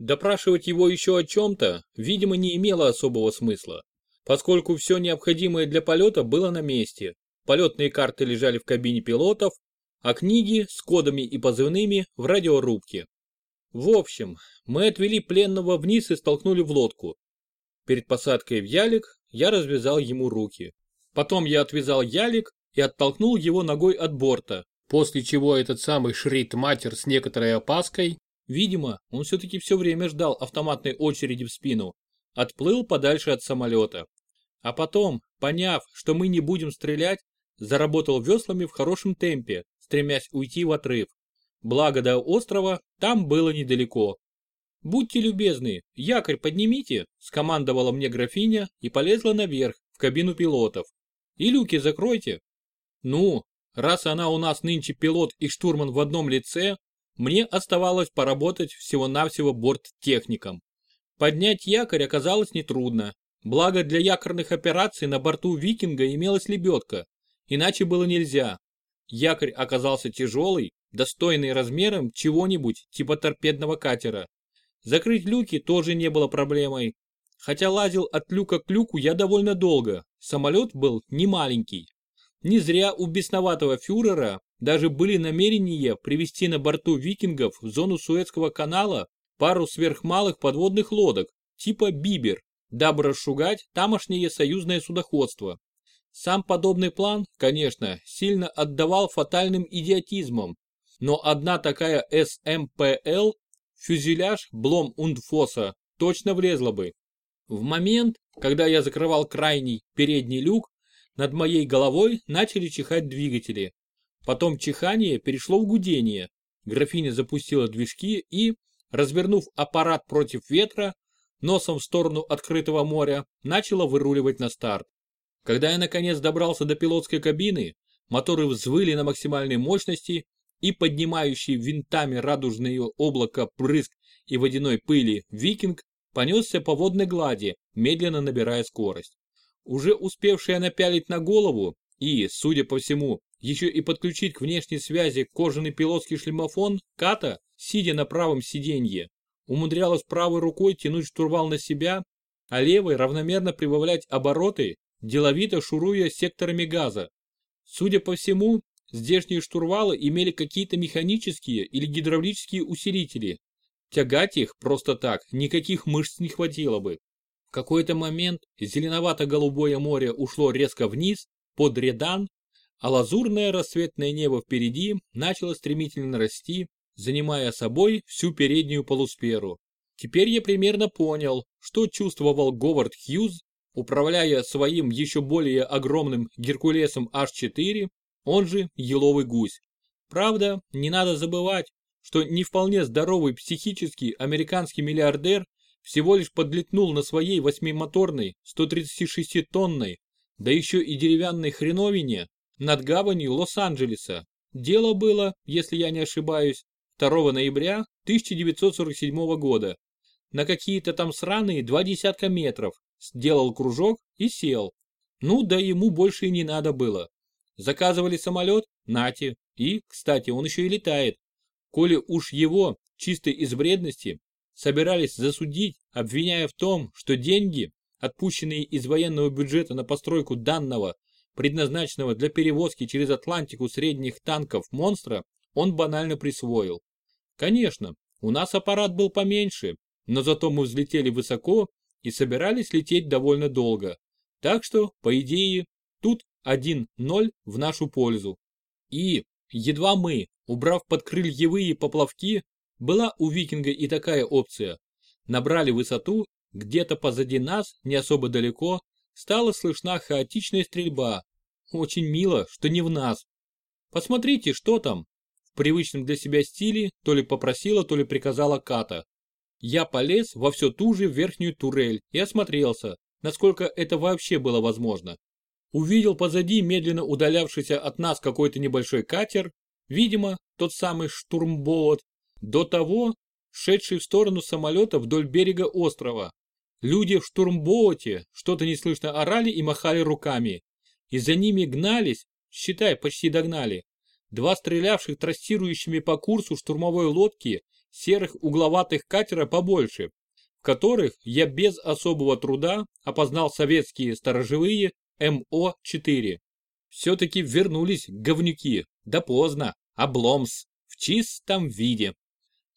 Допрашивать его еще о чем-то, видимо, не имело особого смысла, поскольку все необходимое для полета было на месте. Полетные карты лежали в кабине пилотов, а книги с кодами и позывными в радиорубке. В общем, мы отвели пленного вниз и столкнули в лодку. Перед посадкой в ялик я развязал ему руки. Потом я отвязал ялик и оттолкнул его ногой от борта, после чего этот самый Шрит-матер с некоторой опаской, видимо, он все-таки все время ждал автоматной очереди в спину, отплыл подальше от самолета. А потом, поняв, что мы не будем стрелять, заработал веслами в хорошем темпе, стремясь уйти в отрыв. Благо до острова там было недалеко. «Будьте любезны, якорь поднимите», – скомандовала мне графиня и полезла наверх, в кабину пилотов. «И люки закройте». Ну, раз она у нас нынче пилот и штурман в одном лице, мне оставалось поработать всего-навсего борттехником. Поднять якорь оказалось нетрудно. Благо для якорных операций на борту викинга имелась лебедка, иначе было нельзя. Якорь оказался тяжелый, достойный размером чего-нибудь типа торпедного катера. Закрыть люки тоже не было проблемой. Хотя лазил от люка к люку я довольно долго, самолет был не маленький. Не зря у бесноватого фюрера даже были намерения привести на борту викингов в зону Суэцкого канала пару сверхмалых подводных лодок, типа «Бибер», дабы расшугать тамошнее союзное судоходство. Сам подобный план, конечно, сильно отдавал фатальным идиотизмом, но одна такая СМПЛ, фюзеляж Блом Ундфоса, точно влезла бы. В момент, когда я закрывал крайний передний люк, над моей головой начали чихать двигатели. Потом чихание перешло в гудение. Графиня запустила движки и, развернув аппарат против ветра, носом в сторону открытого моря, начала выруливать на старт. Когда я наконец добрался до пилотской кабины, моторы взвыли на максимальной мощности и поднимающий винтами радужное облако брызг и водяной пыли викинг понесся по водной глади, медленно набирая скорость. Уже успевшая напялить на голову и, судя по всему, еще и подключить к внешней связи кожаный пилотский шлемофон, Ката, сидя на правом сиденье, умудрялась правой рукой тянуть штурвал на себя, а левой равномерно прибавлять обороты деловито шуруя секторами газа. Судя по всему, здешние штурвалы имели какие-то механические или гидравлические усилители. Тягать их просто так никаких мышц не хватило бы. В какой-то момент зеленовато-голубое море ушло резко вниз, под Редан, а лазурное рассветное небо впереди начало стремительно расти, занимая собой всю переднюю полусферу. Теперь я примерно понял, что чувствовал Говард Хьюз, управляя своим еще более огромным Геркулесом H4, он же еловый гусь. Правда, не надо забывать, что не вполне здоровый психический американский миллиардер всего лишь подлетнул на своей восьмимоторной 136-тонной, да еще и деревянной хреновине над гаванью Лос-Анджелеса. Дело было, если я не ошибаюсь, 2 ноября 1947 года. На какие-то там сраные два десятка метров, сделал кружок и сел. Ну да ему больше и не надо было. Заказывали самолет? Нате. И, кстати, он еще и летает. Коли уж его, чисто из вредности, собирались засудить, обвиняя в том, что деньги, отпущенные из военного бюджета на постройку данного, предназначенного для перевозки через Атлантику средних танков монстра, он банально присвоил. Конечно, у нас аппарат был поменьше, но зато мы взлетели высоко и собирались лететь довольно долго. Так что, по идее, тут 1-0 в нашу пользу. И, едва мы, убрав подкрыльевые поплавки, была у викинга и такая опция. Набрали высоту, где-то позади нас, не особо далеко, стала слышна хаотичная стрельба. Очень мило, что не в нас. Посмотрите, что там. В привычном для себя стиле то ли попросила, то ли приказала Ката. Я полез во все ту же верхнюю турель и осмотрелся, насколько это вообще было возможно. Увидел позади медленно удалявшийся от нас какой-то небольшой катер, видимо, тот самый штурмбот, до того, шедший в сторону самолета вдоль берега острова. Люди в штурмботе что-то неслышно орали и махали руками. И за ними гнались, считай, почти догнали, два стрелявших трассирующими по курсу штурмовой лодки серых угловатых катера побольше, в которых я без особого труда опознал советские сторожевые МО-4. Все-таки вернулись говнюки, да поздно, обломс, в чистом виде.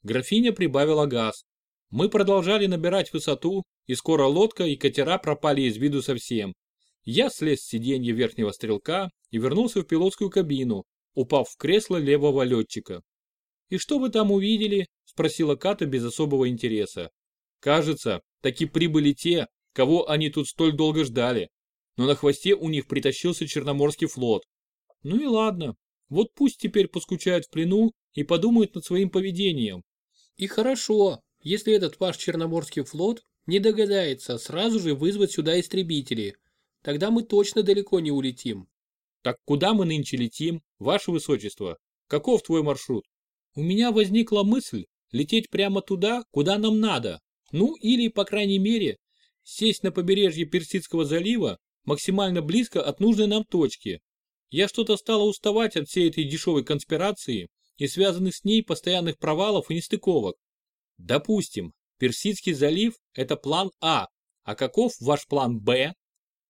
Графиня прибавила газ. Мы продолжали набирать высоту, и скоро лодка и катера пропали из виду совсем. Я слез с сиденья верхнего стрелка и вернулся в пилотскую кабину, упав в кресло левого летчика. «И что вы там увидели?» – спросила Ката без особого интереса. «Кажется, таки прибыли те, кого они тут столь долго ждали. Но на хвосте у них притащился Черноморский флот. Ну и ладно, вот пусть теперь поскучают в плену и подумают над своим поведением. И хорошо, если этот ваш Черноморский флот не догадается сразу же вызвать сюда истребители. Тогда мы точно далеко не улетим. Так куда мы нынче летим, ваше высочество? Каков твой маршрут? У меня возникла мысль лететь прямо туда, куда нам надо. Ну или, по крайней мере, сесть на побережье Персидского залива максимально близко от нужной нам точки. Я что-то стала уставать от всей этой дешевой конспирации и связанных с ней постоянных провалов и нестыковок. Допустим, Персидский залив – это план А, а каков ваш план Б?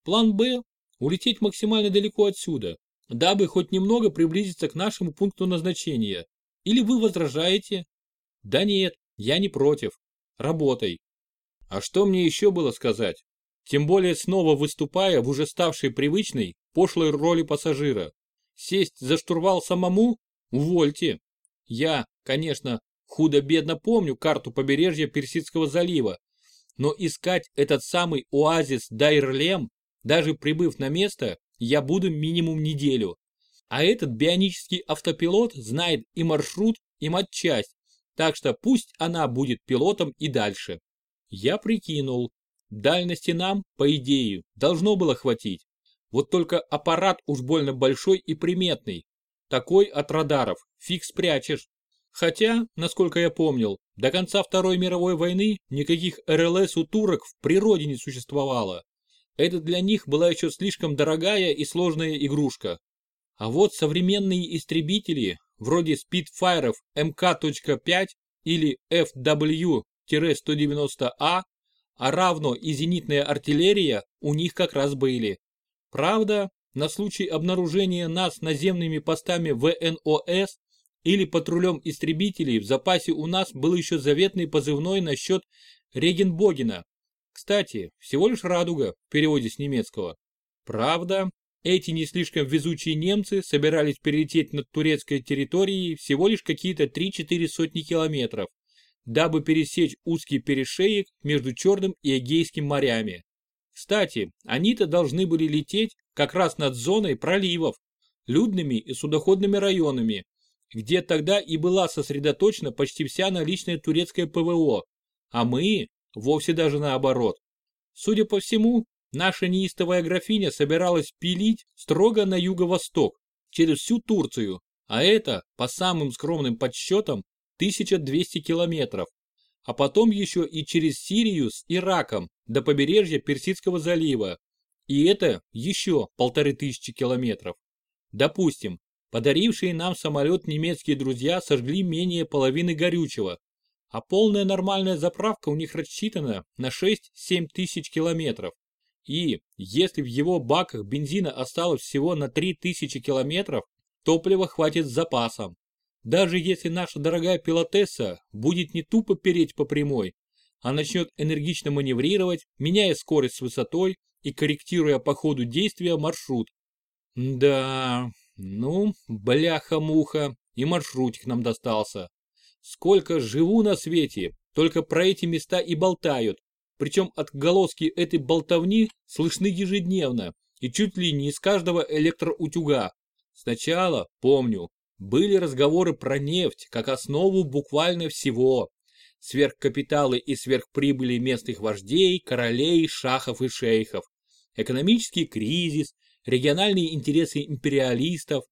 План Б – улететь максимально далеко отсюда, дабы хоть немного приблизиться к нашему пункту назначения. Или вы возражаете? Да нет, я не против. Работай. А что мне еще было сказать? Тем более снова выступая в уже ставшей привычной, пошлой роли пассажира. Сесть за штурвал самому? Увольте. Я, конечно, худо-бедно помню карту побережья Персидского залива, но искать этот самый оазис Дайрлем, даже прибыв на место, я буду минимум неделю. А этот бионический автопилот знает и маршрут, и матчасть, так что пусть она будет пилотом и дальше. Я прикинул. Дальности нам, по идее, должно было хватить. Вот только аппарат уж больно большой и приметный. Такой от радаров фиг спрячешь. Хотя, насколько я помнил, до конца Второй мировой войны никаких РЛС у турок в природе не существовало. Это для них была еще слишком дорогая и сложная игрушка. А вот современные истребители, вроде Spitfire'ов МК.5 или FW-190А, а равно и зенитная артиллерия у них как раз были. Правда, на случай обнаружения нас наземными постами ВНОС или патрулем истребителей в запасе у нас был еще заветный позывной насчет Регенбогена. Кстати, всего лишь радуга в переводе с немецкого. Правда, эти не слишком везучие немцы собирались перелететь над турецкой территорией всего лишь какие-то 3-4 сотни километров, дабы пересечь узкий перешеек между Черным и Эгейским морями. Кстати, они-то должны были лететь как раз над зоной проливов, людными и судоходными районами, где тогда и была сосредоточена почти вся наличная турецкая ПВО, а мы вовсе даже наоборот. Судя по всему, наша неистовая графиня собиралась пилить строго на юго-восток, через всю Турцию, а это, по самым скромным подсчетам, 1200 километров, а потом еще и через Сирию с Ираком до побережья Персидского залива, и это еще полторы тысячи километров. Допустим, Подарившие нам самолет немецкие друзья сожгли менее половины горючего, а полная нормальная заправка у них рассчитана на 6-7 тысяч километров. И, если в его баках бензина осталось всего на 3000 километров, топлива хватит с запасом. Даже если наша дорогая пилотесса будет не тупо переть по прямой, а начнет энергично маневрировать, меняя скорость с высотой и корректируя по ходу действия маршрут. Да, ну, бляха-муха, и маршрутик нам достался. Сколько живу на свете, только про эти места и болтают. Причем отголоски этой болтовни слышны ежедневно и чуть ли не из каждого электроутюга. Сначала, помню, были разговоры про нефть как основу буквально всего. Сверхкапиталы и сверхприбыли местных вождей, королей, шахов и шейхов. Экономический кризис, региональные интересы империалистов.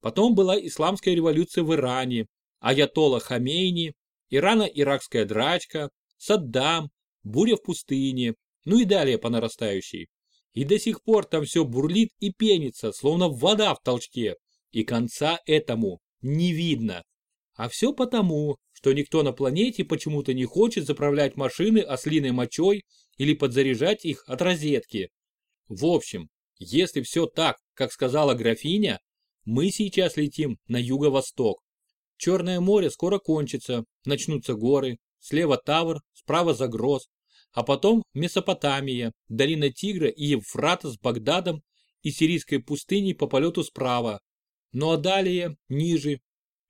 Потом была исламская революция в Иране, Аятолла Хамейни, Ирано-Иракская драчка, Саддам, буря в пустыне, ну и далее по нарастающей. И до сих пор там все бурлит и пенится, словно вода в толчке, и конца этому не видно. А все потому, что никто на планете почему-то не хочет заправлять машины ослиной мочой или подзаряжать их от розетки. В общем, если все так, как сказала графиня, мы сейчас летим на юго-восток. Черное море скоро кончится, начнутся горы, слева Тавр, справа Загроз, а потом Месопотамия, долина Тигра и Евфрата с Багдадом и сирийской пустыней по полету справа. Ну а далее, ниже,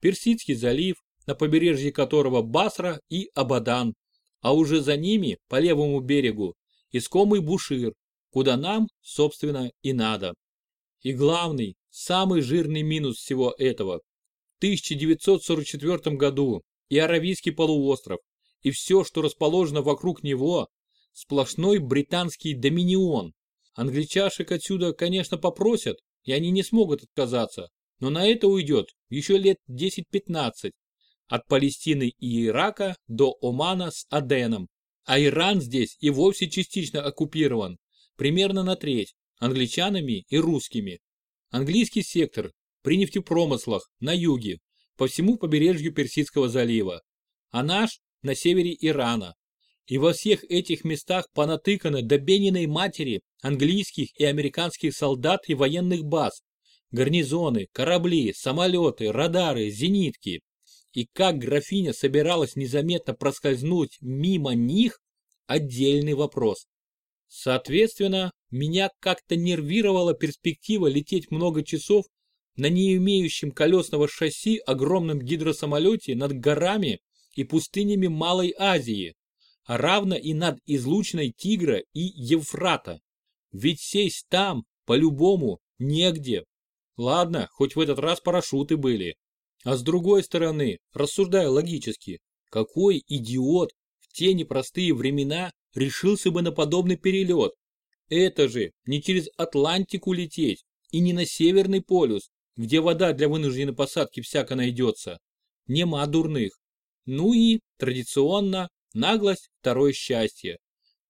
Персидский залив, на побережье которого Басра и Абадан, а уже за ними, по левому берегу, искомый Бушир, куда нам, собственно, и надо. И главный, самый жирный минус всего этого. В 1944 году и Аравийский полуостров, и все, что расположено вокруг него, сплошной британский доминион. Англичашек отсюда, конечно, попросят, и они не смогут отказаться, но на это уйдет еще лет 10-15, от Палестины и Ирака до Омана с Аденом. А Иран здесь и вовсе частично оккупирован, примерно на треть, англичанами и русскими. Английский сектор при нефтепромыслах на юге, по всему побережью Персидского залива, а наш на севере Ирана. И во всех этих местах понатыкано до Бениной матери английских и американских солдат и военных баз, гарнизоны, корабли, самолеты, радары, зенитки. И как графиня собиралась незаметно проскользнуть мимо них – отдельный вопрос. Соответственно, меня как-то нервировала перспектива лететь много часов на не имеющем колесного шасси огромном гидросамолете над горами и пустынями Малой Азии, а равно и над излучиной Тигра и Евфрата. Ведь сесть там, по-любому, негде. Ладно, хоть в этот раз парашюты были. А с другой стороны, рассуждая логически, какой идиот в те непростые времена решился бы на подобный перелет? Это же не через Атлантику лететь и не на Северный полюс, где вода для вынужденной посадки всяко найдется. Нема дурных. Ну и, традиционно, наглость – второе счастье.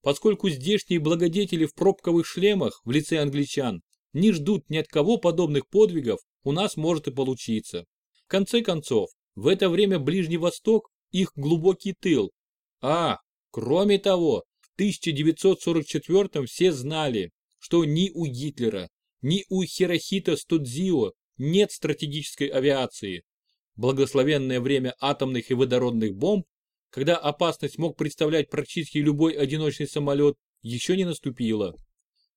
Поскольку здешние благодетели в пробковых шлемах в лице англичан не ждут ни от кого подобных подвигов, у нас может и получиться. В конце концов, в это время Ближний Восток – их глубокий тыл. А, кроме того, в 1944 все знали, что ни у Гитлера, ни у Хирохита Студзио нет стратегической авиации. Благословенное время атомных и водородных бомб, когда опасность мог представлять практически любой одиночный самолет, еще не наступило.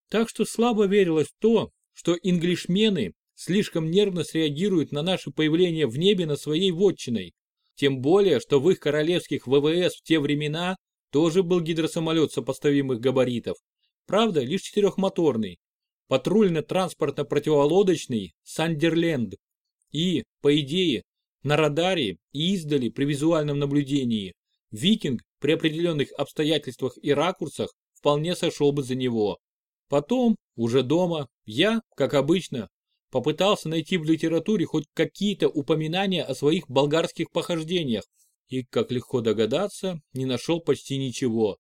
Так что слабо верилось то, что инглишмены слишком нервно среагируют на наше появление в небе на своей вотчиной. Тем более, что в их королевских ВВС в те времена тоже был гидросамолет сопоставимых габаритов. Правда, лишь четырехмоторный. Патрульно-транспортно-противолодочный Сандерленд. И, по идее, на радаре и издали при визуальном наблюдении Викинг при определенных обстоятельствах и ракурсах вполне сошел бы за него. Потом, уже дома, я, как обычно, попытался найти в литературе хоть какие-то упоминания о своих болгарских похождениях и, как легко догадаться, не нашел почти ничего.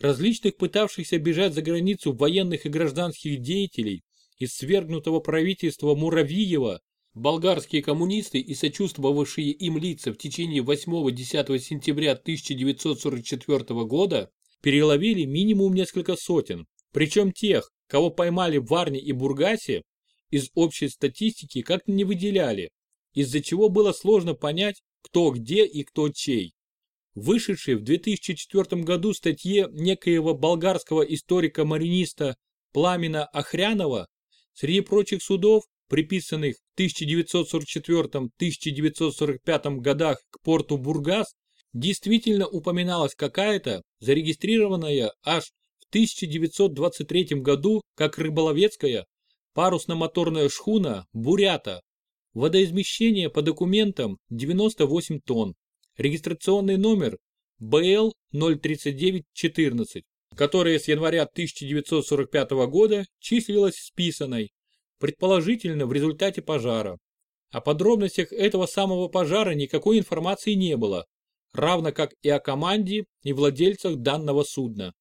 Различных пытавшихся бежать за границу военных и гражданских деятелей из свергнутого правительства Муравьева, болгарские коммунисты и сочувствовавшие им лица в течение 8-10 сентября 1944 года переловили минимум несколько сотен, причем тех, кого поймали в Варне и Бургасе, из общей статистики как-то не выделяли, из-за чего было сложно понять, кто где и кто чей. Вышедшей в 2004 году статье некоего болгарского историка-мариниста Пламена Охрянова среди прочих судов, приписанных в 1944-1945 годах к порту Бургас, действительно упоминалась какая-то, зарегистрированная аж 1923 году как рыболовецкая парусно-моторная шхуна «Бурята». Водоизмещение по документам 98 тонн. Регистрационный номер БЛ 03914, которая с января 1945 года числилась списанной, предположительно в результате пожара. О подробностях этого самого пожара никакой информации не было, равно как и о команде и владельцах данного судна.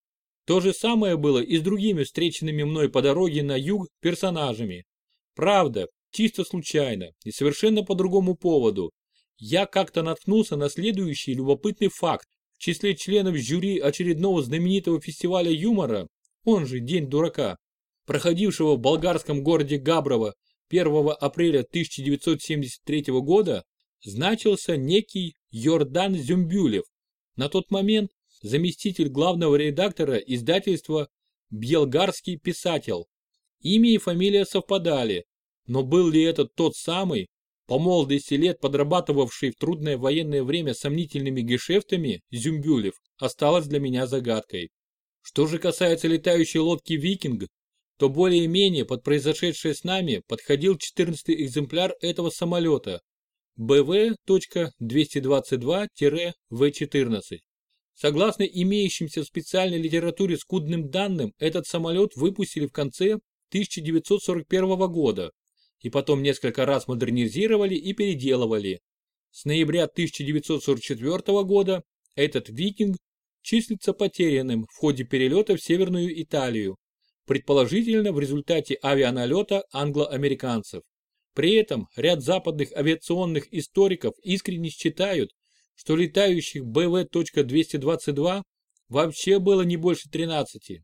То же самое было и с другими встреченными мной по дороге на юг персонажами. Правда, чисто случайно и совершенно по другому поводу. Я как-то наткнулся на следующий любопытный факт. В числе членов жюри очередного знаменитого фестиваля юмора, он же День дурака, проходившего в болгарском городе Габрово 1 апреля 1973 года, значился некий Йордан Зюмбюлев, на тот момент заместитель главного редактора издательства «Бьелгарский писатель». Имя и фамилия совпадали, но был ли это тот самый, по молодости лет подрабатывавший в трудное военное время сомнительными гешефтами Зюмбюлев, осталось для меня загадкой. Что же касается летающей лодки «Викинг», то более-менее под произошедшее с нами подходил 14 экземпляр этого самолета BV.222-V14. Согласно имеющимся в специальной литературе скудным данным, этот самолет выпустили в конце 1941 года и потом несколько раз модернизировали и переделывали. С ноября 1944 года этот «Викинг» числится потерянным в ходе перелета в Северную Италию, предположительно в результате авианалета англо-американцев. При этом ряд западных авиационных историков искренне считают, что летающих БВ.222 вообще было не больше 13,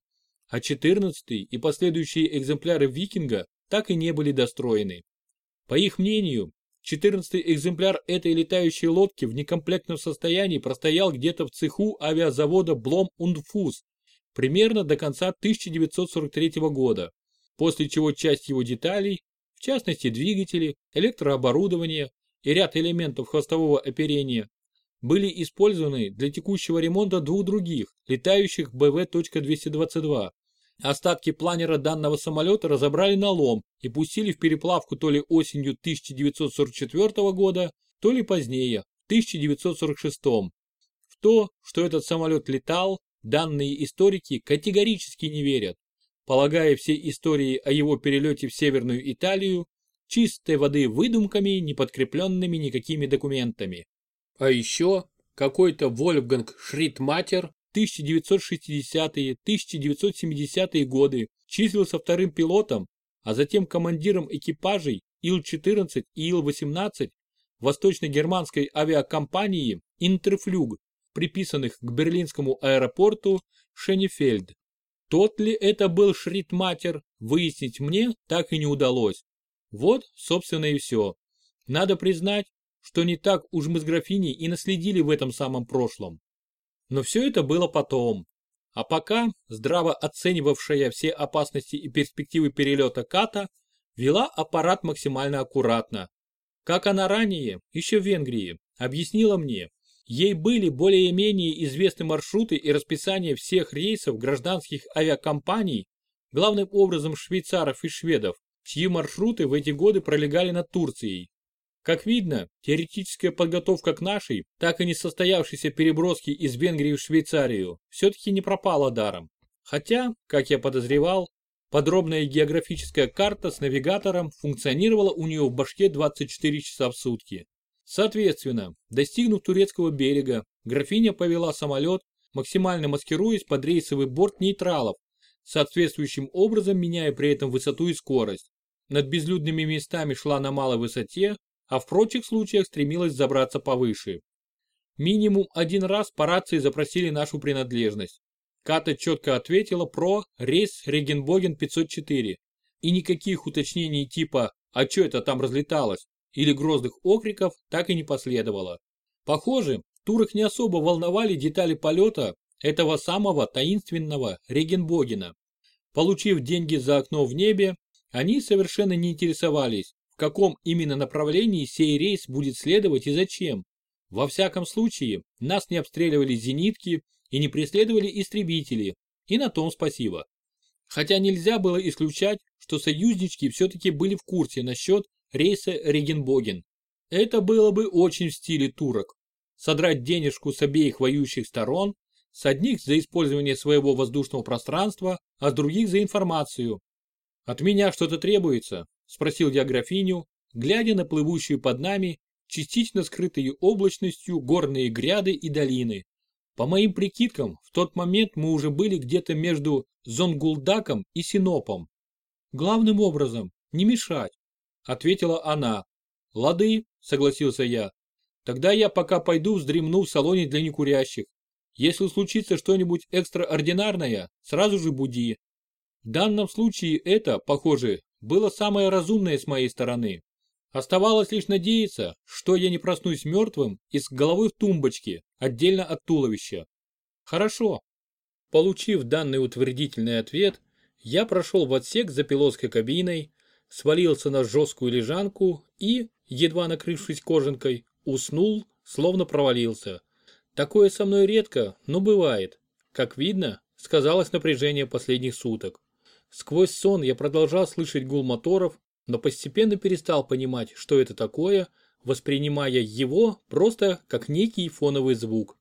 а 14 и последующие экземпляры «Викинга» так и не были достроены. По их мнению, 14 экземпляр этой летающей лодки в некомплектном состоянии простоял где-то в цеху авиазавода Блом Ундфус примерно до конца 1943 года, после чего часть его деталей, в частности двигатели, электрооборудование и ряд элементов хвостового оперения, были использованы для текущего ремонта двух других, летающих БВ.222, Остатки планера данного самолета разобрали на лом и пустили в переплавку то ли осенью 1944 года, то ли позднее, в 1946. В то, что этот самолет летал, данные историки категорически не верят, полагая все истории о его перелете в Северную Италию чистой воды выдумками, не подкрепленными никакими документами. А еще какой-то Вольфганг Шридматер 1960-1970-е годы числился вторым пилотом, а затем командиром экипажей Ил-14 и Ил-18 восточно-германской авиакомпании Интерфлюг, приписанных к берлинскому аэропорту Шенефельд. Тот ли это был Шритматер, выяснить мне так и не удалось. Вот, собственно, и все. Надо признать, что не так уж мы с графиней и наследили в этом самом прошлом. Но все это было потом. А пока, здраво оценивавшая все опасности и перспективы перелета Ката, вела аппарат максимально аккуратно. Как она ранее, еще в Венгрии, объяснила мне, ей были более-менее известны маршруты и расписание всех рейсов гражданских авиакомпаний, главным образом швейцаров и шведов, чьи маршруты в эти годы пролегали над Турцией. Как видно, теоретическая подготовка к нашей, так и не состоявшейся переброске из Венгрии в Швейцарию, все-таки не пропала даром. Хотя, как я подозревал, подробная географическая карта с навигатором функционировала у нее в башке 24 часа в сутки. Соответственно, достигнув турецкого берега, графиня повела самолет, максимально маскируясь под рейсовый борт нейтралов, соответствующим образом меняя при этом высоту и скорость. Над безлюдными местами шла на малой высоте, а в прочих случаях стремилась забраться повыше. Минимум один раз по рации запросили нашу принадлежность. Ката четко ответила про рейс Регенбоген 504. И никаких уточнений типа «А что это там разлеталось?» или грозных окриков так и не последовало. Похоже, турок не особо волновали детали полета этого самого таинственного Регенбогена. Получив деньги за окно в небе, они совершенно не интересовались, в каком именно направлении сей рейс будет следовать и зачем. Во всяком случае, нас не обстреливали зенитки и не преследовали истребители, и на том спасибо. Хотя нельзя было исключать, что союзнички все-таки были в курсе насчет рейса Регенбоген. Это было бы очень в стиле турок. Содрать денежку с обеих воюющих сторон, с одних за использование своего воздушного пространства, а с других за информацию. От меня что-то требуется, – спросил я графиню, глядя на плывущие под нами, частично скрытые облачностью, горные гряды и долины. По моим прикидкам, в тот момент мы уже были где-то между Зонгулдаком и Синопом. Главным образом, не мешать, ответила она. Лады, согласился я. Тогда я пока пойду вздремну в салоне для некурящих. Если случится что-нибудь экстраординарное, сразу же буди. В данном случае это, похоже, было самое разумное с моей стороны. Оставалось лишь надеяться, что я не проснусь мертвым и с головой в тумбочке, отдельно от туловища. Хорошо. Получив данный утвердительный ответ, я прошел в отсек за пилотской кабиной, свалился на жесткую лежанку и, едва накрывшись кожанкой, уснул, словно провалился. Такое со мной редко, но бывает. Как видно, сказалось напряжение последних суток. Сквозь сон я продолжал слышать гул моторов, но постепенно перестал понимать, что это такое, воспринимая его просто как некий фоновый звук.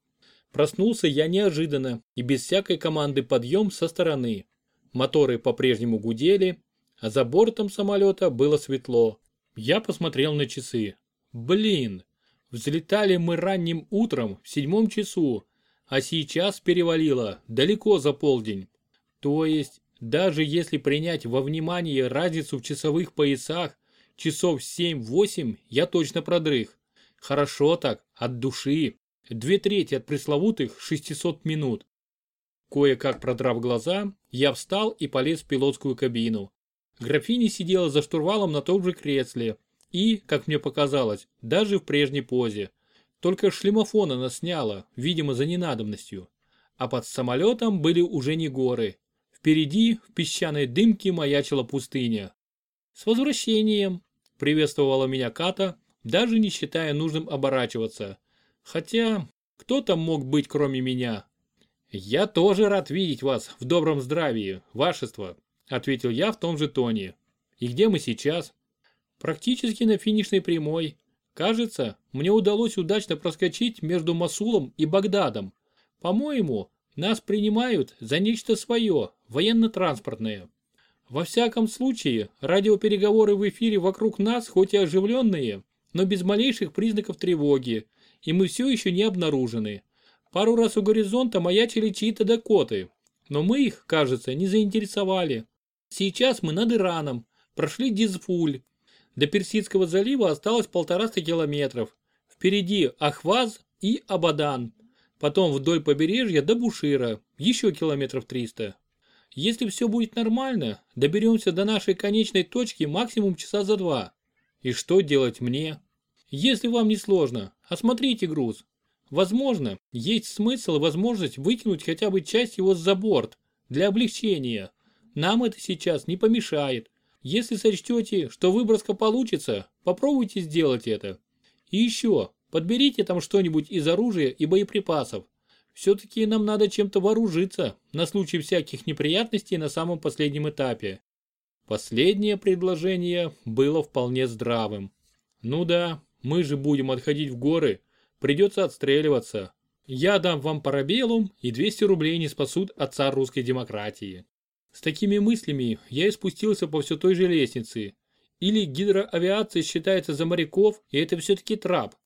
Проснулся я неожиданно и без всякой команды подъем со стороны. Моторы по-прежнему гудели, а за бортом самолета было светло. Я посмотрел на часы. Блин, Взлетали мы ранним утром в седьмом часу, а сейчас перевалило далеко за полдень. То есть, даже если принять во внимание разницу в часовых поясах, часов 7-8 я точно продрых. Хорошо так, от души. Две трети от пресловутых 600 минут. Кое-как продрав глаза, я встал и полез в пилотскую кабину. Графиня сидела за штурвалом на том же кресле, и, как мне показалось, даже в прежней позе. Только шлемофон она сняла, видимо, за ненадобностью. А под самолетом были уже не горы. Впереди, в песчаной дымке, маячила пустыня. «С возвращением!» – приветствовала меня Ката, даже не считая нужным оборачиваться. Хотя, кто там мог быть, кроме меня? «Я тоже рад видеть вас в добром здравии, вашество», – ответил я в том же тоне. «И где мы сейчас?» Практически на финишной прямой. Кажется, мне удалось удачно проскочить между Масулом и Багдадом. По-моему, нас принимают за нечто свое, военно-транспортное. Во всяком случае, радиопереговоры в эфире вокруг нас хоть и оживленные, но без малейших признаков тревоги, и мы все еще не обнаружены. Пару раз у горизонта маячили чьи-то дакоты, но мы их, кажется, не заинтересовали. Сейчас мы над Ираном, прошли Дизфуль, до Персидского залива осталось полтораста километров. Впереди Ахваз и Абадан. Потом вдоль побережья до Бушира, еще километров 300. Если все будет нормально, доберемся до нашей конечной точки максимум часа за два. И что делать мне? Если вам не сложно, осмотрите груз. Возможно, есть смысл и возможность выкинуть хотя бы часть его за борт, для облегчения. Нам это сейчас не помешает. Если сочтете, что выброска получится, попробуйте сделать это. И еще, подберите там что-нибудь из оружия и боеприпасов. Все-таки нам надо чем-то вооружиться на случай всяких неприятностей на самом последнем этапе. Последнее предложение было вполне здравым. Ну да, мы же будем отходить в горы, придется отстреливаться. Я дам вам парабеллум и 200 рублей не спасут отца русской демократии. С такими мыслями я и спустился по все той же лестнице. Или гидроавиация считается за моряков, и это все-таки трап.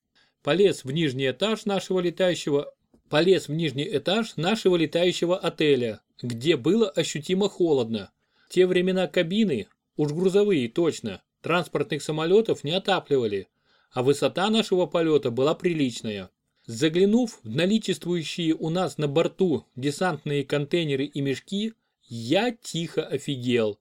Полез в нижний этаж нашего летающего полез в нижний этаж нашего летающего отеля, где было ощутимо холодно. те времена кабины, уж грузовые точно, транспортных самолетов не отапливали, а высота нашего полета была приличная. Заглянув в наличествующие у нас на борту десантные контейнеры и мешки, я тихо офигел.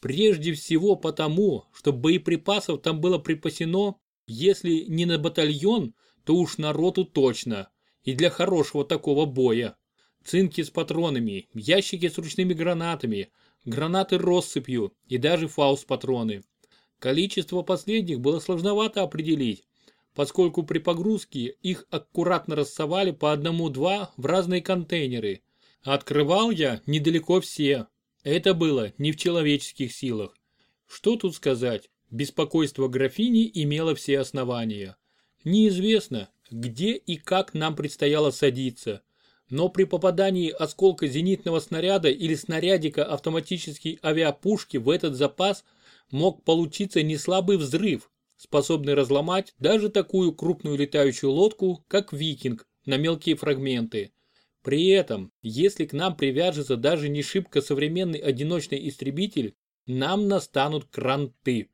Прежде всего потому, что боеприпасов там было припасено, если не на батальон, то уж на роту точно. И для хорошего такого боя. Цинки с патронами, ящики с ручными гранатами, гранаты россыпью и даже фаус-патроны. Количество последних было сложновато определить, поскольку при погрузке их аккуратно рассовали по одному-два в разные контейнеры, Открывал я недалеко все. Это было не в человеческих силах. Что тут сказать, беспокойство графини имело все основания. Неизвестно, где и как нам предстояло садиться, но при попадании осколка зенитного снаряда или снарядика автоматической авиапушки в этот запас мог получиться неслабый взрыв, способный разломать даже такую крупную летающую лодку, как «Викинг», на мелкие фрагменты. При этом, если к нам привяжется даже не шибко современный одиночный истребитель, нам настанут кранты.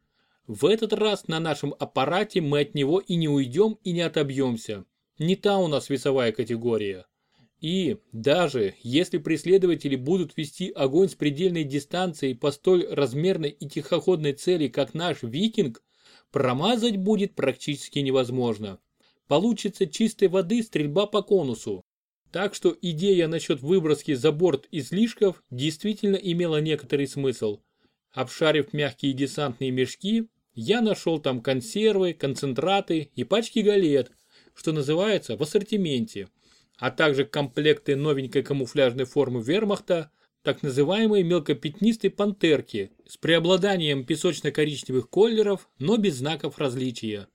В этот раз на нашем аппарате мы от него и не уйдем, и не отобьемся. Не та у нас весовая категория. И даже если преследователи будут вести огонь с предельной дистанцией по столь размерной и тихоходной цели, как наш «Викинг», промазать будет практически невозможно. Получится чистой воды стрельба по конусу. Так что идея насчет выброски за борт излишков действительно имела некоторый смысл. Обшарив мягкие десантные мешки, я нашел там консервы, концентраты и пачки галет, что называется в ассортименте а также комплекты новенькой камуфляжной формы вермахта, так называемой мелкопятнистой пантерки с преобладанием песочно-коричневых колеров, но без знаков различия.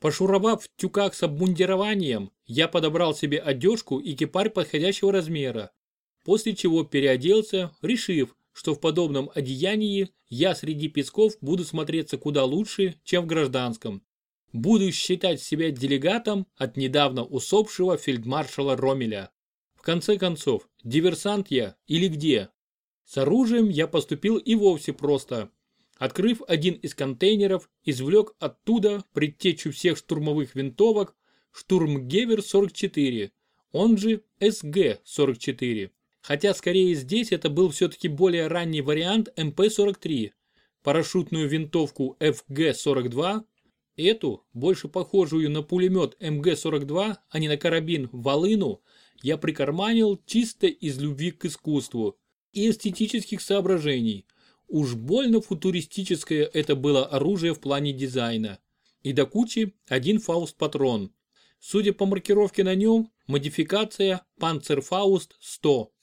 Пошуровав в тюках с обмундированием, я подобрал себе одежку и кипарь подходящего размера, после чего переоделся, решив, что в подобном одеянии я среди песков буду смотреться куда лучше, чем в гражданском буду считать себя делегатом от недавно усопшего фельдмаршала Ромеля. В конце концов, диверсант я или где? С оружием я поступил и вовсе просто. Открыв один из контейнеров, извлек оттуда предтечу всех штурмовых винтовок Штурмгевер-44, он же СГ-44. Хотя скорее здесь это был все-таки более ранний вариант МП-43. Парашютную винтовку ФГ-42 Эту, больше похожую на пулемет МГ-42, а не на карабин волыну, я прикарманил чисто из любви к искусству и эстетических соображений. Уж больно футуристическое это было оружие в плане дизайна. И до кучи один фаустпатрон. Судя по маркировке на нем, модификация Panzerfaust 100.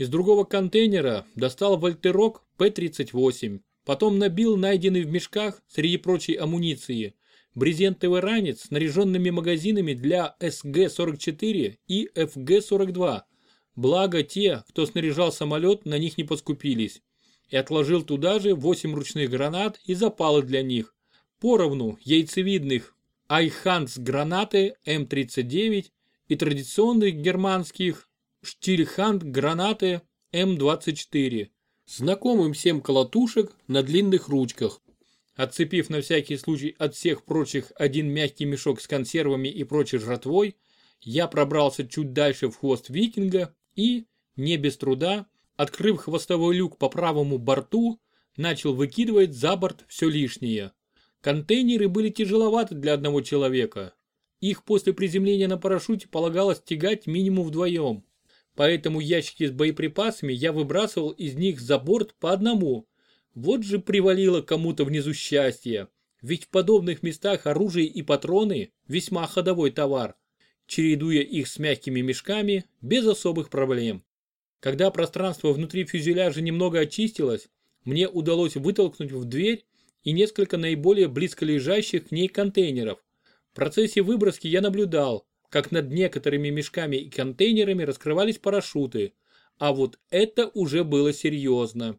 Из другого контейнера достал вальтерок П-38. Потом набил найденный в мешках среди прочей амуниции брезентовый ранец с снаряженными магазинами для СГ-44 и ФГ-42. Благо те, кто снаряжал самолет, на них не поскупились. И отложил туда же 8 ручных гранат и запалы для них. Поровну яйцевидных Айханс гранаты М39 и традиционных германских Штильханд гранаты М24. Знакомым всем колотушек на длинных ручках. Отцепив на всякий случай от всех прочих один мягкий мешок с консервами и прочей жратвой, я пробрался чуть дальше в хвост викинга и, не без труда, открыв хвостовой люк по правому борту, начал выкидывать за борт все лишнее. Контейнеры были тяжеловаты для одного человека. Их после приземления на парашюте полагалось тягать минимум вдвоем. Поэтому ящики с боеприпасами я выбрасывал из них за борт по одному, вот же привалило кому-то внизу счастье. Ведь в подобных местах оружие и патроны – весьма ходовой товар, чередуя их с мягкими мешками без особых проблем. Когда пространство внутри фюзеляжа немного очистилось, мне удалось вытолкнуть в дверь и несколько наиболее близко лежащих к ней контейнеров. В процессе выброски я наблюдал, как над некоторыми мешками и контейнерами раскрывались парашюты, а вот это уже было серьезно.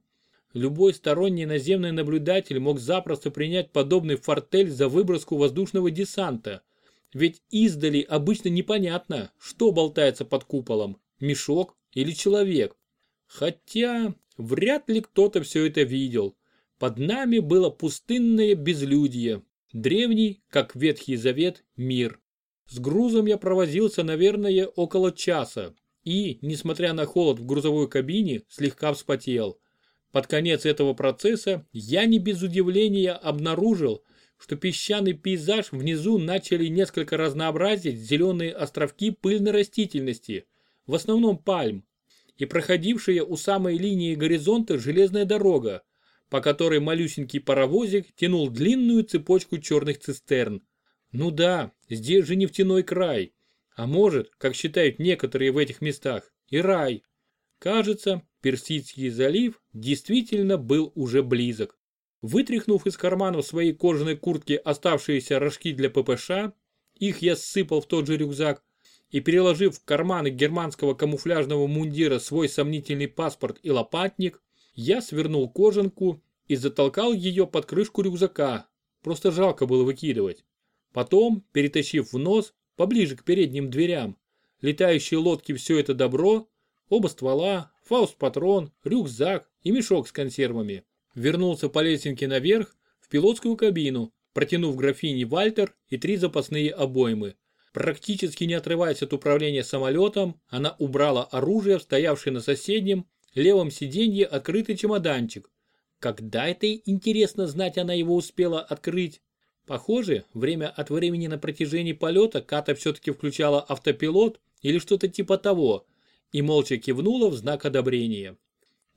Любой сторонний наземный наблюдатель мог запросто принять подобный фортель за выброску воздушного десанта. Ведь издали обычно непонятно, что болтается под куполом, мешок или человек. Хотя вряд ли кто-то все это видел. Под нами было пустынное безлюдье, древний, как Ветхий Завет, мир. С грузом я провозился, наверное, около часа и, несмотря на холод в грузовой кабине, слегка вспотел. Под конец этого процесса я не без удивления обнаружил, что песчаный пейзаж внизу начали несколько разнообразить зеленые островки пыльной растительности, в основном пальм, и проходившая у самой линии горизонта железная дорога, по которой малюсенький паровозик тянул длинную цепочку черных цистерн. Ну да, здесь же нефтяной край, а может, как считают некоторые в этих местах, и рай. Кажется, Персидский залив действительно был уже близок. Вытряхнув из карманов своей кожаной куртки оставшиеся рожки для ППШ, их я ссыпал в тот же рюкзак, и переложив в карманы германского камуфляжного мундира свой сомнительный паспорт и лопатник, я свернул кожанку и затолкал ее под крышку рюкзака, просто жалко было выкидывать. Потом, перетащив в нос, поближе к передним дверям, летающие лодки все это добро, оба ствола, фауст-патрон, рюкзак и мешок с консервами. Вернулся по лесенке наверх, в пилотскую кабину, протянув графине Вальтер и три запасные обоймы. Практически не отрываясь от управления самолетом, она убрала оружие в стоявший на соседнем, левом сиденье открытый чемоданчик. Когда это, интересно знать, она его успела открыть? Похоже, время от времени на протяжении полета Ката все-таки включала автопилот или что-то типа того и молча кивнула в знак одобрения.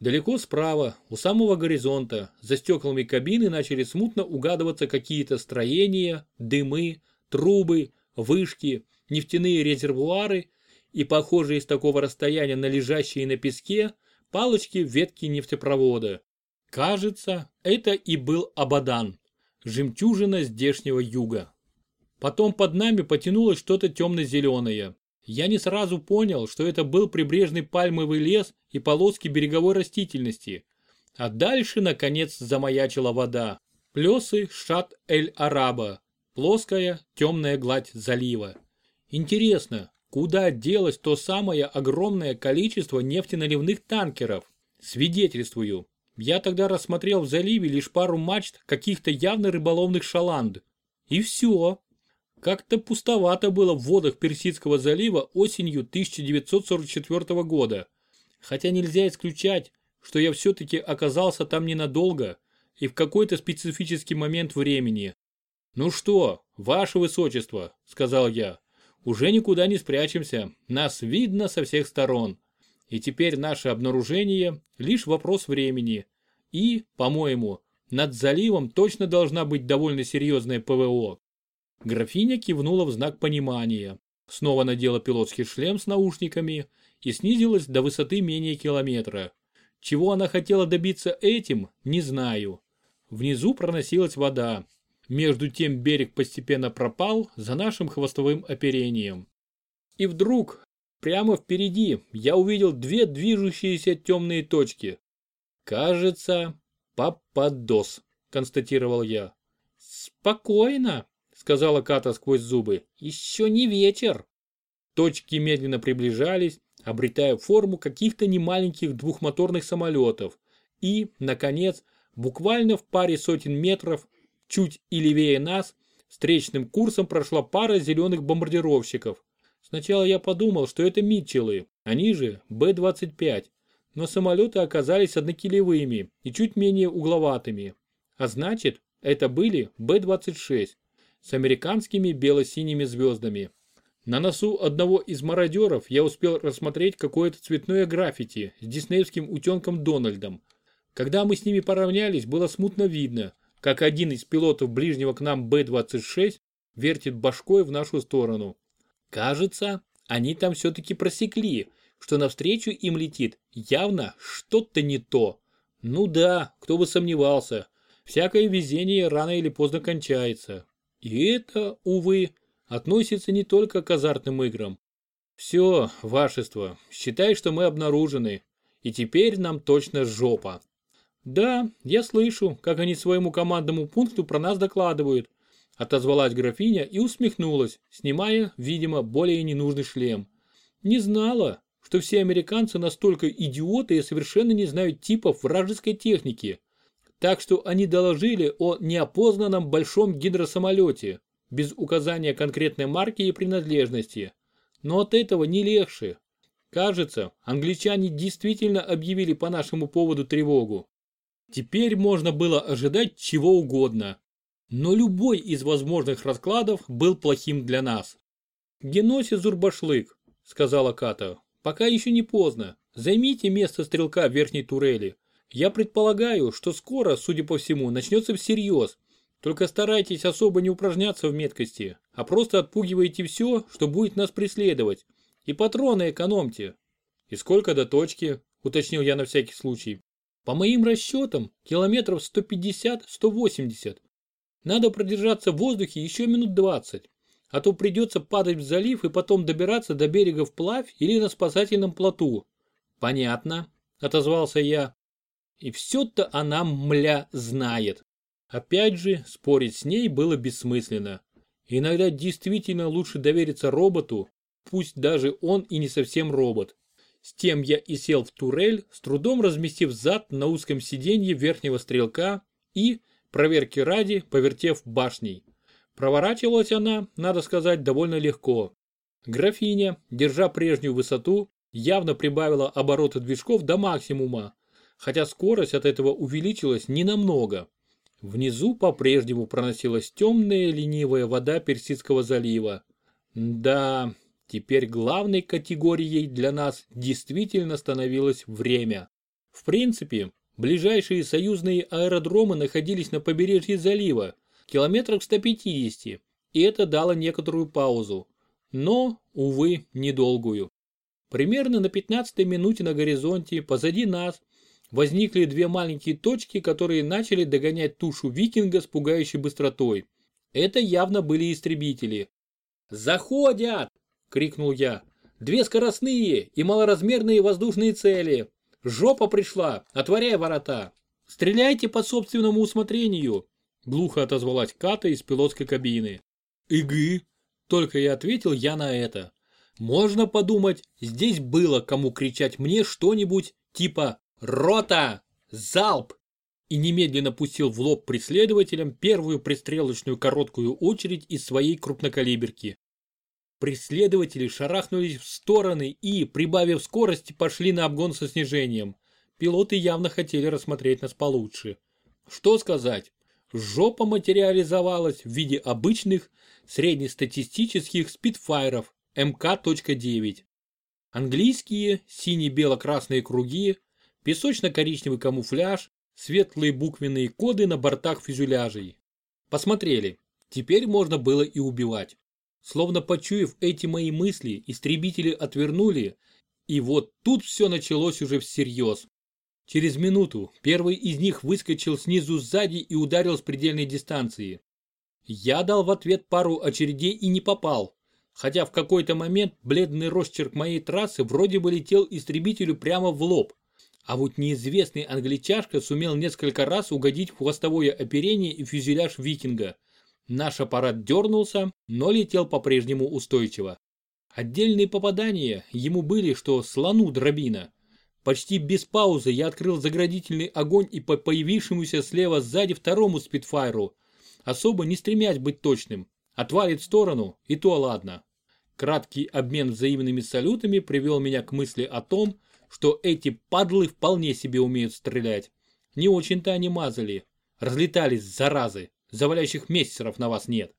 Далеко справа, у самого горизонта, за стеклами кабины начали смутно угадываться какие-то строения, дымы, трубы, вышки, нефтяные резервуары и похожие с такого расстояния на лежащие на песке палочки ветки нефтепровода. Кажется, это и был Абадан, жемчужина здешнего юга. Потом под нами потянулось что-то темно-зеленое. Я не сразу понял, что это был прибрежный пальмовый лес и полоски береговой растительности. А дальше, наконец, замаячила вода. Плесы Шат-эль-Араба, Плоская, темная гладь залива. Интересно, куда делось то самое огромное количество нефтеналивных танкеров? Свидетельствую. Я тогда рассмотрел в заливе лишь пару мачт каких-то явно рыболовных шаланд. И все. Как-то пустовато было в водах Персидского залива осенью 1944 года. Хотя нельзя исключать, что я все-таки оказался там ненадолго и в какой-то специфический момент времени. «Ну что, ваше высочество», — сказал я, — «уже никуда не спрячемся, нас видно со всех сторон. И теперь наше обнаружение — лишь вопрос времени. И, по-моему, над заливом точно должна быть довольно серьезная ПВО». Графиня кивнула в знак понимания, снова надела пилотский шлем с наушниками и снизилась до высоты менее километра. Чего она хотела добиться этим, не знаю. Внизу проносилась вода, между тем берег постепенно пропал за нашим хвостовым оперением. И вдруг, прямо впереди, я увидел две движущиеся темные точки. Кажется, Пападос, констатировал я. Спокойно, сказала Ката сквозь зубы. Еще не вечер. Точки медленно приближались, обретая форму каких-то немаленьких двухмоторных самолетов. И, наконец, буквально в паре сотен метров Чуть и левее нас встречным курсом прошла пара зеленых бомбардировщиков. Сначала я подумал, что это Митчеллы, они же Б-25, но самолеты оказались однокилевыми и чуть менее угловатыми. А значит, это были Б-26 с американскими бело-синими звездами. На носу одного из мародеров я успел рассмотреть какое-то цветное граффити с диснеевским утенком Дональдом. Когда мы с ними поравнялись, было смутно видно – как один из пилотов ближнего к нам Б-26 вертит башкой в нашу сторону. Кажется, они там все-таки просекли, что навстречу им летит явно что-то не то. Ну да, кто бы сомневался, всякое везение рано или поздно кончается. И это, увы, относится не только к азартным играм. Все, вашество, считай, что мы обнаружены, и теперь нам точно жопа. «Да, я слышу, как они своему командному пункту про нас докладывают», отозвалась графиня и усмехнулась, снимая, видимо, более ненужный шлем. «Не знала, что все американцы настолько идиоты и совершенно не знают типов вражеской техники. Так что они доложили о неопознанном большом гидросамолете, без указания конкретной марки и принадлежности. Но от этого не легче. Кажется, англичане действительно объявили по нашему поводу тревогу. Теперь можно было ожидать чего угодно. Но любой из возможных раскладов был плохим для нас. «Геноси Зурбашлык», — сказала Ката, — «пока еще не поздно. Займите место стрелка в верхней турели. Я предполагаю, что скоро, судя по всему, начнется всерьез. Только старайтесь особо не упражняться в меткости, а просто отпугивайте все, что будет нас преследовать. И патроны экономьте». «И сколько до точки?» — уточнил я на всякий случай. По моим расчетам, километров 150-180. Надо продержаться в воздухе еще минут 20, а то придется падать в залив и потом добираться до берега вплавь или на спасательном плоту. Понятно, отозвался я. И все-то она, мля, знает. Опять же, спорить с ней было бессмысленно. Иногда действительно лучше довериться роботу, пусть даже он и не совсем робот. С тем я и сел в турель, с трудом разместив зад на узком сиденье верхнего стрелка и, проверки ради, повертев башней. Проворачивалась она, надо сказать, довольно легко. Графиня, держа прежнюю высоту, явно прибавила обороты движков до максимума, хотя скорость от этого увеличилась ненамного. Внизу по-прежнему проносилась темная ленивая вода Персидского залива. Да, теперь главной категорией для нас действительно становилось время. В принципе, ближайшие союзные аэродромы находились на побережье залива, километрах 150, и это дало некоторую паузу. Но, увы, недолгую. Примерно на 15 минуте на горизонте позади нас возникли две маленькие точки, которые начали догонять тушу викинга с пугающей быстротой. Это явно были истребители. «Заходят!» — крикнул я. «Две скоростные и малоразмерные воздушные цели. Жопа пришла, отворяй ворота. Стреляйте по собственному усмотрению!» Глухо отозвалась Ката из пилотской кабины. «Игы!» — только и ответил я на это. Можно подумать, здесь было кому кричать мне что-нибудь типа «Рота! Залп!» и немедленно пустил в лоб преследователям первую пристрелочную короткую очередь из своей крупнокалиберки. Преследователи шарахнулись в стороны и, прибавив скорости, пошли на обгон со снижением. Пилоты явно хотели рассмотреть нас получше. Что сказать? Жопа материализовалась в виде обычных среднестатистических спидфайров, МК.9. Английские сине-бело-красные круги, песочно-коричневый камуфляж, светлые буквенные коды на бортах фюзеляжей. Посмотрели, теперь можно было и убивать. Словно почуяв эти мои мысли, истребители отвернули, и вот тут все началось уже всерьез. Через минуту первый из них выскочил снизу сзади и ударил с предельной дистанции. Я дал в ответ пару очередей и не попал, хотя в какой-то момент бледный росчерк моей трассы вроде бы летел истребителю прямо в лоб. А вот неизвестный англичашка сумел несколько раз угодить в хвостовое оперение и фюзеляж викинга. Наш аппарат дернулся, но летел по-прежнему устойчиво. Отдельные попадания ему были, что слону дробина. Почти без паузы я открыл заградительный огонь и по появившемуся слева сзади второму спидфайру, особо не стремясь быть точным. Отвалит в сторону, и то ладно. Краткий обмен взаимными салютами привел меня к мысли о том, что эти падлы вполне себе умеют стрелять. Не очень-то они мазали. Разлетались заразы, завалящих мессеров на вас нет.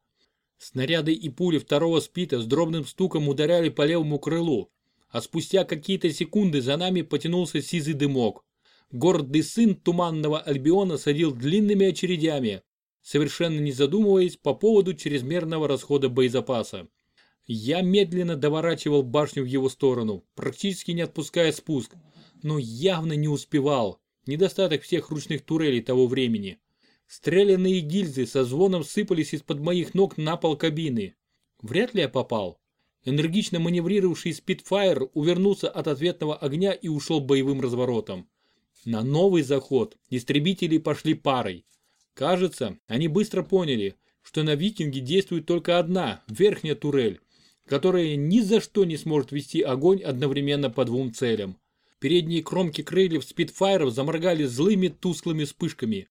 Снаряды и пули второго спита с дробным стуком ударяли по левому крылу, а спустя какие-то секунды за нами потянулся сизый дымок. Гордый сын туманного Альбиона садил длинными очередями, совершенно не задумываясь по поводу чрезмерного расхода боезапаса. Я медленно доворачивал башню в его сторону, практически не отпуская спуск, но явно не успевал. Недостаток всех ручных турелей того времени. Стрелянные гильзы со звоном сыпались из-под моих ног на пол кабины. Вряд ли я попал. Энергично маневрировавший спидфайр увернулся от ответного огня и ушел боевым разворотом. На новый заход истребители пошли парой. Кажется, они быстро поняли, что на викинге действует только одна, верхняя турель, которая ни за что не сможет вести огонь одновременно по двум целям. Передние кромки крыльев спидфайров заморгали злыми тусклыми вспышками.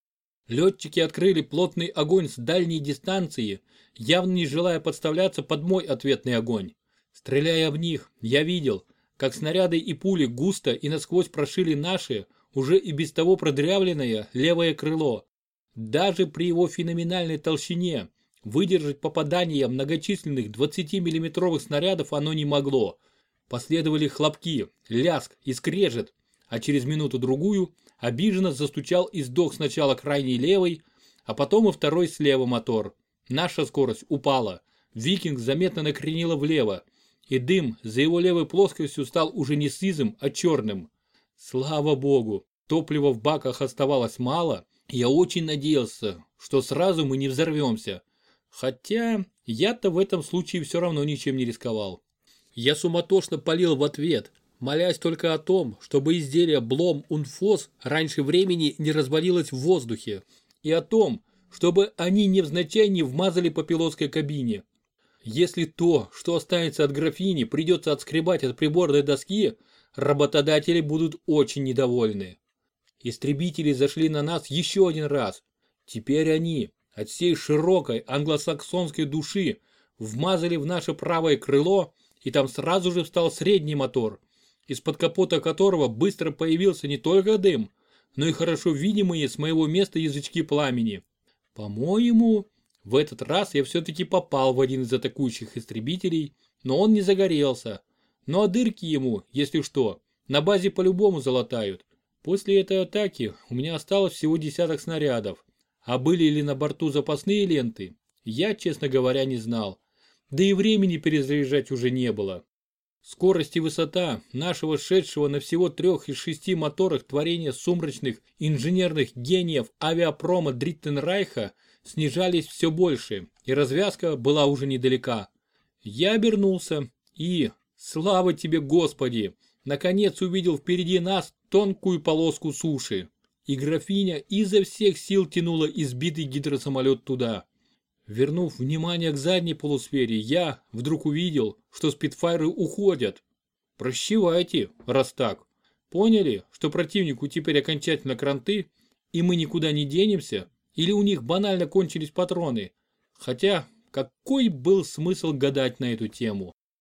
Летчики открыли плотный огонь с дальней дистанции, явно не желая подставляться под мой ответный огонь. Стреляя в них, я видел, как снаряды и пули густо и насквозь прошили наши, уже и без того продрявленное, левое крыло. Даже при его феноменальной толщине выдержать попадание многочисленных 20-миллиметровых снарядов оно не могло. Последовали хлопки, ляск и скрежет, а через минуту-другую обиженно застучал и сдох сначала крайний левый, а потом и второй слева мотор. Наша скорость упала, викинг заметно накренило влево, и дым за его левой плоскостью стал уже не сизым, а черным. Слава богу, топлива в баках оставалось мало, я очень надеялся, что сразу мы не взорвемся. Хотя я-то в этом случае все равно ничем не рисковал. Я суматошно полил в ответ, молясь только о том, чтобы изделие Блом Унфос раньше времени не развалилось в воздухе, и о том, чтобы они невзначай не вмазали по пилотской кабине. Если то, что останется от графини, придется отскребать от приборной доски, работодатели будут очень недовольны. Истребители зашли на нас еще один раз. Теперь они от всей широкой англосаксонской души вмазали в наше правое крыло, и там сразу же встал средний мотор, из-под капота которого быстро появился не только дым, но и хорошо видимые с моего места язычки пламени. По-моему, в этот раз я все-таки попал в один из атакующих истребителей, но он не загорелся. Ну а дырки ему, если что, на базе по-любому залатают. После этой атаки у меня осталось всего десяток снарядов. А были ли на борту запасные ленты, я, честно говоря, не знал. Да и времени перезаряжать уже не было. Скорость и высота нашего шедшего на всего трех из шести моторах творения сумрачных инженерных гениев авиапрома Дриттен Райха снижались все больше, и развязка была уже недалека. Я обернулся и, слава тебе Господи, наконец увидел впереди нас тонкую полоску суши. И графиня изо всех сил тянула избитый гидросамолет туда. Вернув внимание к задней полусфере, я вдруг увидел, что спидфайры уходят. Прощевайте, раз так. Поняли, что противнику теперь окончательно кранты, и мы никуда не денемся, или у них банально кончились патроны. Хотя, какой был смысл гадать на эту тему?